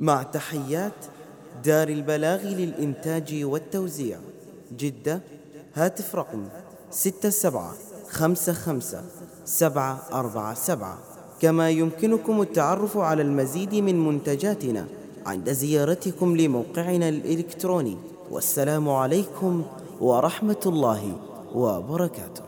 مع تحيات دار البلاغ للإنتاج والتوزيع. جدة هاتف رقم ستة سبعة خمسة خمسة سبعة أربعة سبعة. كما يمكنكم التعرف على المزيد من منتجاتنا عند زيارتكم لموقعنا الإلكتروني. والسلام عليكم ورحمة الله وبركاته.